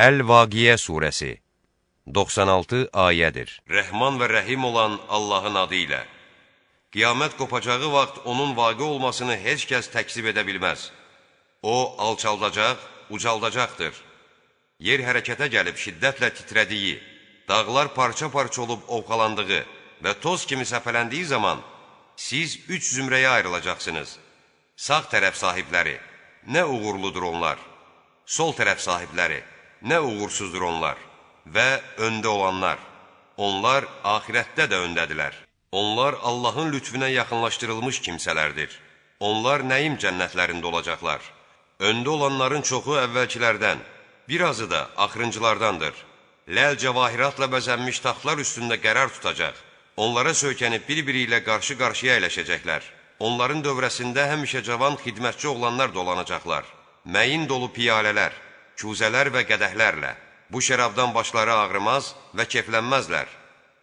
Əl-Vaqiyə surəsi 96 ayədir. Rəhman və rəhim olan Allahın adı ilə. Qiyamət qopacağı vaxt onun vaqi olmasını heç kəs təksib edə bilməz. O, alçaldacaq, ucaldacaqdır. Yer hərəkətə gəlib şiddətlə titrədiyi, dağlar parça-parça olub ovqalandığı və toz kimi səpələndiyi zaman siz üç zümrəyə ayrılacaqsınız. Sağ tərəf sahibləri, nə uğurludur onlar. Sol tərəf sahibləri, nə uğursuzdur onlar və öndə olanlar. Onlar axirətdə də öndədirlər. Onlar Allahın lütfüne yaxınlaşdırılmış kimsələrdir. Onlar nəyim cənnətlərində olacaqlar. Öndə olanların çoxu əvvəlkilərdən, birazı da axırıncılardandır. Ləl cəvahiratla bəzənmiş taxtlar üstündə qərar tutacaq. Onlara söykənib bir-biri ilə qarşı-qarşıya əyləşəcəklər. Onların dövrəsində həmişə cavan xidmətçi oğlanlar dolanacaqlar. Məyin dolu piyalələr, küzələr və qədəhlərlə. Bu şərabdan başları ağrımaz və keflənməzlər.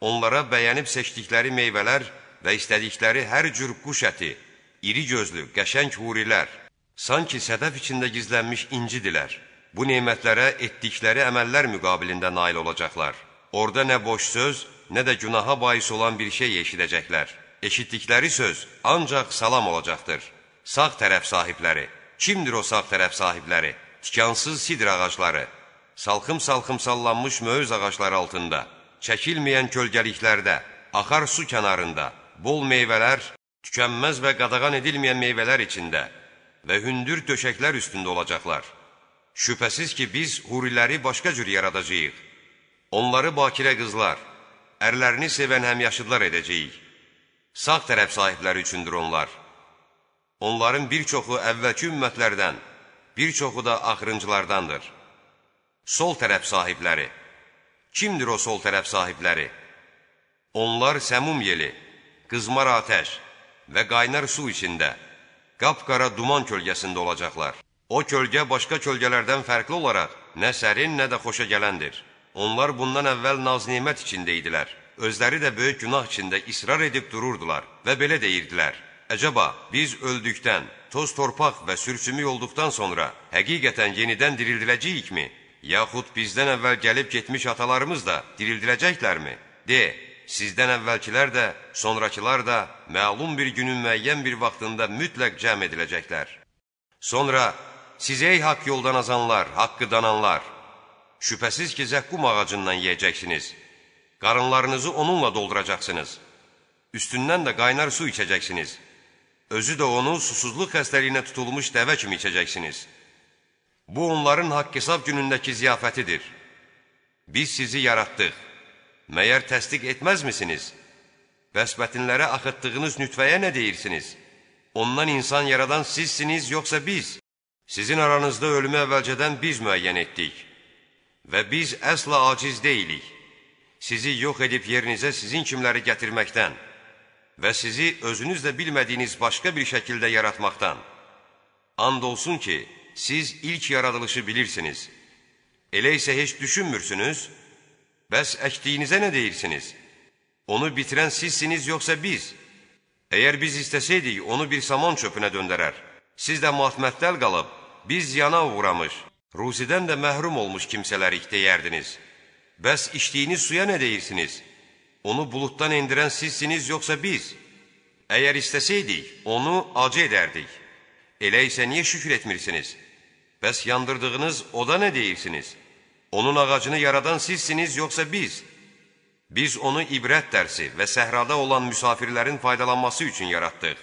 Onlara bəyənib seçdikləri meyvələr və istədikləri hər cür quş əti, iri gözlü, qəşəng hurilər, sanki sədəf içində gizlənmiş incidilər. Bu nemətlərə etdikləri əməllər müqabilində nail olacaqlar. Orada nə boş söz, nə də günaha bais olan bir şey eşidəcəklər. Eşitdikləri söz ancaq salam olacaqdır. Sağ tərəf sahibləri. Kimdir o sağ tərəf sahibləri? Tikansız sidr ağacları, salxım-salxım sallanmış möhüz ağacları altında, çəkilməyən kölgəliklərdə, axar su kənarında, bol meyvələr, tükənməz və qadağan edilməyən meyvələr içində və hündür döşəklər üstündə olacaqlar. Şübhəsiz ki, biz huriləri başqa cür yaradacağıq. Onları bakirə qızlar, ərlərini sevən həmyaşıdlar edəcəyik. Sağ tərəf sahibləri üçündür onlar. Onların bir çoxu əvvəlki ümmətlərdən, bir çoxu da axırıncılardandır. Sol tərəf sahibləri Kimdir o sol tərəf sahibləri? Onlar səmum yeli, qızmar atəş və qaynar su içində, qapqara duman kölgəsində olacaqlar. O kölgə başqa kölgələrdən fərqli olaraq nə sərin, nə də xoşa gələndir. Onlar bundan əvvəl naz-nimət içində idilər. Özləri də böyük günah içində israr edib dururdular və belə deyirdilər. Əcəba, biz öldükdən, toz torpaq və sürçümük olduqdan sonra həqiqətən yenidən dirildiləcəyikmi? Yaxud bizdən əvvəl gəlib getmiş atalarımız da dirildiləcəklərmi? De, sizdən əvvəlkilər də, sonrakılar da məlum bir günün müəyyən bir vaxtında mütləq cəm ediləcəklər. Sonra, siz ey haqq yoldan azanlar, haqqı dananlar, şübhəsiz ki, zəqqum ağacından yiyəcəksiniz, qarınlarınızı onunla dolduracaqsınız, üstündən də qaynar su içəcəksiniz. Özü də onu susuzluq xəstəliyinə tutulmuş dəvə kimi içəcəksiniz. Bu, onların haqq hesab günündəki ziyafətidir. Biz sizi yaratdıq. Məyər təsdiq etməzmisiniz? Vəsbətinlərə axıtdığınız nütvəyə nə deyirsiniz? Ondan insan yaradan sizsiniz, yoxsa biz? Sizin aranızda ölümü əvvəlcədən biz müəyyən etdik. Və biz əsla aciz deyilik. Sizi yox edib yerinizə sizin kimləri gətirməkdən və sizi özünüz də bilmədiyiniz başqa bir şəkildə yaratmaqdan. And olsun ki, siz ilk yaradılışı bilirsiniz. Elə isə heç düşünmürsünüz? Bəs əkdiyinizə nə deyirsiniz? Onu bitirən sizsiniz, yoxsa biz? Əgər biz istəsəydik, onu bir saman çöpünə döndərər. Siz də matmətləl qalıb, biz yana uğramış, ruzidən də məhrum olmuş kimsələrik deyərdiniz. Bəs içdiyiniz suya nə deyirsiniz? Onu buluddan endirən sizsiniz, yoxsa biz? Əgər istəsəydik, onu acı edərdik. Elə isə niyə şükür etmirsiniz? Bəs yandırdığınız oda nə deyirsiniz? Onun ağacını yaradan sizsiniz, yoxsa biz? Biz onu ibrət dərsi və səhrada olan müsafirlərin faydalanması üçün yaratdıq.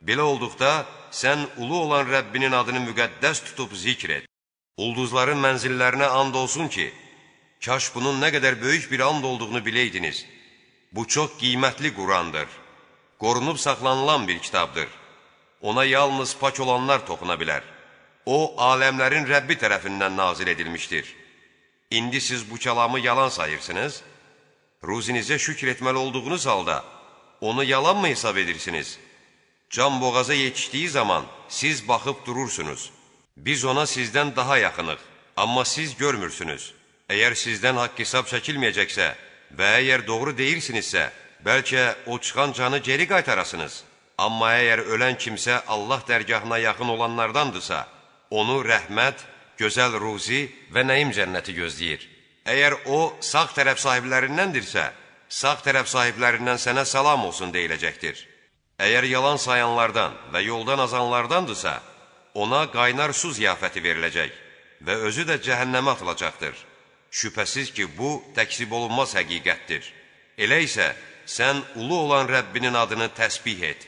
Belə olduqda, sən ulu olan Rəbbinin adını müqəddəs tutub zikr et. Ulduzların mənzillərinə and olsun ki, Kaş bunun nə qədər böyük bir and olduğunu biləydiniz. Bu çox qiymətli Qurandır. Qorunub saxlanılan bir kitabdır. Ona yalnız pak olanlar toxuna bilər. O, aləmlərin Rəbbi tərəfindən nazil edilmişdir. İndi siz bu kəlamı yalan sayırsınız? Ruzinizə şükr etməli olduğunuz halda, onu yalan mı hesab edirsiniz? Can boğaza yetişdiyi zaman siz baxıb durursunuz. Biz ona sizdən daha yaxınıq, amma siz görmürsünüz. Əgər sizdən haqq hesab çəkilməyəcəksə və əgər doğru deyirsinizsə, bəlkə o çıxan canı geri qaytarasınız. Amma əgər ölən kimsə Allah dərgahına yaxın olanlardandırsa, onu rəhmət, gözəl ruzi və nəyim cənnəti gözləyir. Əgər o, sağ tərəf sahiblərindəndirsə, sağ tərəf sahiblərindən sənə salam olsun deyiləcəkdir. Əgər yalan sayanlardan və yoldan azanlardandırsa, ona qaynar su ziyafəti veriləcək və özü də cəhənnəmə atılacaqdır. Şübhəsiz ki, bu təksib olunmaz həqiqətdir. Elə isə sən ulu olan Rəbbinin adını təsbih et.